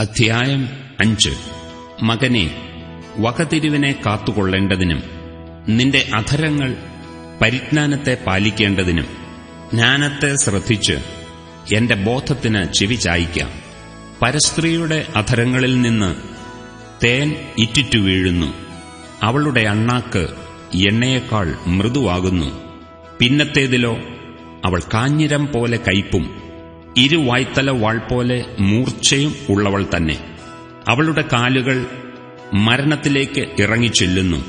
അധ്യായം അഞ്ച്. മകനെ വകതിരിവിനെ കാത്തുകൊള്ളേണ്ടതിനും നിന്റെ അധരങ്ങൾ പരിജ്ഞാനത്തെ പാലിക്കേണ്ടതിനും ജ്ഞാനത്തെ ശ്രദ്ധിച്ച് എന്റെ ബോധത്തിന് ചെവി ചായ്ക്കാം. പരസ്ത്രീയുടെ അധരങ്ങളിൽ നിന്ന് തേൻ ഇറ്റിറ്റു വീഴുന്നു. അവളുടെ അണ്ണാക്ക് എണ്ണയേക്കാൾ മൃദുവാകുന്നു. പിന്നത്തേതിലോ അവൾ കാഞ്ഞിരം പോലെ കയ്പും ഇരുവായ്ത്തല വാൾ പോലെ മൂർച്ചയും ഉള്ളവൾ തന്നെ. അവളുടെ കാലുകൾ മരണത്തിലേക്ക് ഇറങ്ങിച്ചെല്ലുന്നു.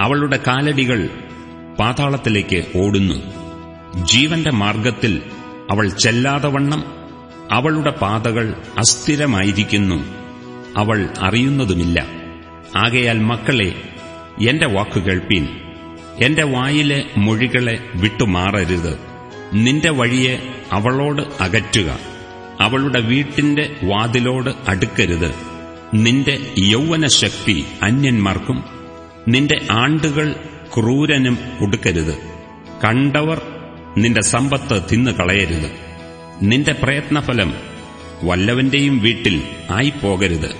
അവളുടെ കാലടികൾ പാതാളത്തിലേക്ക് ഓടുന്നു. ജീവന്റെ മാർഗത്തിൽ അവൾ ചെല്ലാതവണ്ണം അവളുടെ പാതകൾ അസ്ഥിരമായിരിക്കുന്നു. അവൾ അറിയുന്നതുമില്ല. ആകയാൽ മക്കളെ എന്റെ വാക്കു കേൾപ്പീൻ. എന്റെ വായിലെ മൊഴികളെ വിട്ടുമാറരുത്. നിന്റെ വഴിയെ അവളോട് അകറ്റുക. അവളുടെ വീട്ടിന്റെ വാതിലോട് അടുക്കരുത്. നിന്റെ യൗവനശക്തി അന്യന്മാർക്കും നിന്റെ ആണ്ടുകൾ ക്രൂരനും കൊടുക്കരുത് കണ്ടവർ നിന്റെ സമ്പത്ത് തിന്നു കളയരുത് നിന്റെ പ്രയത്നഫലം വല്ലവന്റെയും വീട്ടിൽ ആയിപ്പോകരുത്.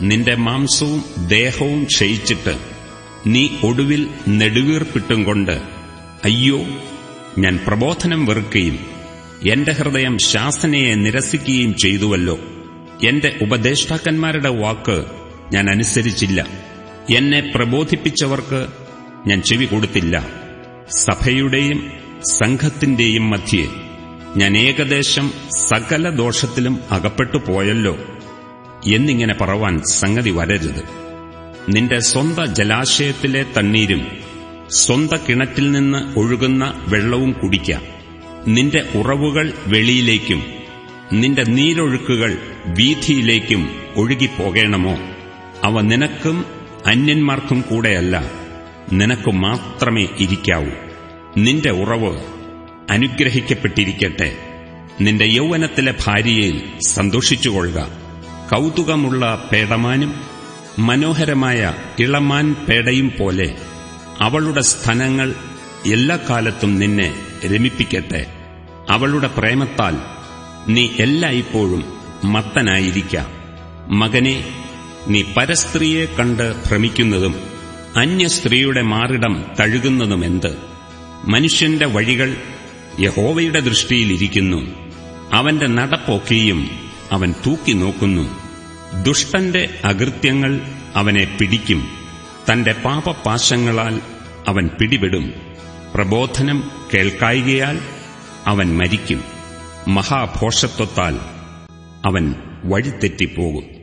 നിന്റെ മാംസവും ദേഹവും ക്ഷയിച്ചിട്ട് നീ ഒടുവിൽ നെടുവീർപ്പിട്ടും കൊണ്ട് അയ്യോ ഞാൻ പ്രബോധനം വെറുക്കുകയും എന്റെ ഹൃദയം ശാസനയെ നിരസിക്കുകയും ചെയ്തുവല്ലോ. എന്റെ ഉപദേഷ്ടാക്കന്മാരുടെ വാക്ക് ഞാൻ അനുസരിച്ചില്ല. എന്നെ പ്രബോധിപ്പിച്ചവർക്ക് ഞാൻ ചെവി കൊടുത്തില്ല. സഭയുടെയും സംഘത്തിന്റെയും മധ്യേ ഞാൻ ഏകദേശം സകല ദോഷത്തിലും അകപ്പെട്ടു പോയല്ലോ. എന്നിങ്ങനെ പറവാൻ സംഗതി വരരുത്. നിന്റെ സ്വന്ത ജലാശയത്തിലെ തണ്ണീരും സ്വന്ത കിണറ്റിൽ നിന്ന് ഒഴുകുന്ന വെള്ളവും കുടിക്കാം. നിന്റെ ഉറവുകൾ വെളിയിലേക്കും നിന്റെ നീരൊഴുക്കുകൾ വീഥിയിലേക്കും ഒഴുകിപ്പോകേണമോ? അവ നിനക്കും അന്യന്മാർക്കും കൂടെയല്ല നിനക്കു മാത്രമേ ഇരിക്കാവൂ. നിന്റെ ഉറവ് അനുഗ്രഹിക്കപ്പെട്ടിരിക്കട്ടെ. നിന്റെ യൗവനത്തിലെ ഭാര്യയിൽ സന്തോഷിച്ചുകൊള്ളുക. കൗതുകമുള്ള പേടമാനും മനോഹരമായ ഇളമാൻ പേടയും പോലെ അവളുടെ സ്ഥനങ്ങൾ എല്ലാ കാലത്തും നിന്നെ രമിപ്പിക്കട്ടെ. അവളുടെ പ്രേമത്താൽ നീ എല്ലായ്പ്പോഴും മത്തനായിരിക്കാം. മകനെ നീ പരസ്ത്രീയെ കണ്ട് ഭ്രമിക്കുന്നതും അന്യസ്ത്രീയുടെ മാറിടം തഴുകുന്നതുമെന്ത് മനുഷ്യന്റെ വഴികൾ യഹോവയുടെ ദൃഷ്ടിയിലിരിക്കുന്നു അവന്റെ നടപ്പൊക്കെയും അവൻ തൂക്കി നോക്കുന്നു. ദുഷ്ടന്റെ അകൃത്യങ്ങൾ അവനെ പിടിക്കും. തന്റെ പാപപാശങ്ങളാൽ അവൻ പിടിപെടും. പ്രബോധനം കേൾക്കായികയാൽ അവൻ മരിക്കും. മഹാഭോഷത്വത്താൽ അവൻ വഴിതെറ്റിപ്പോകും.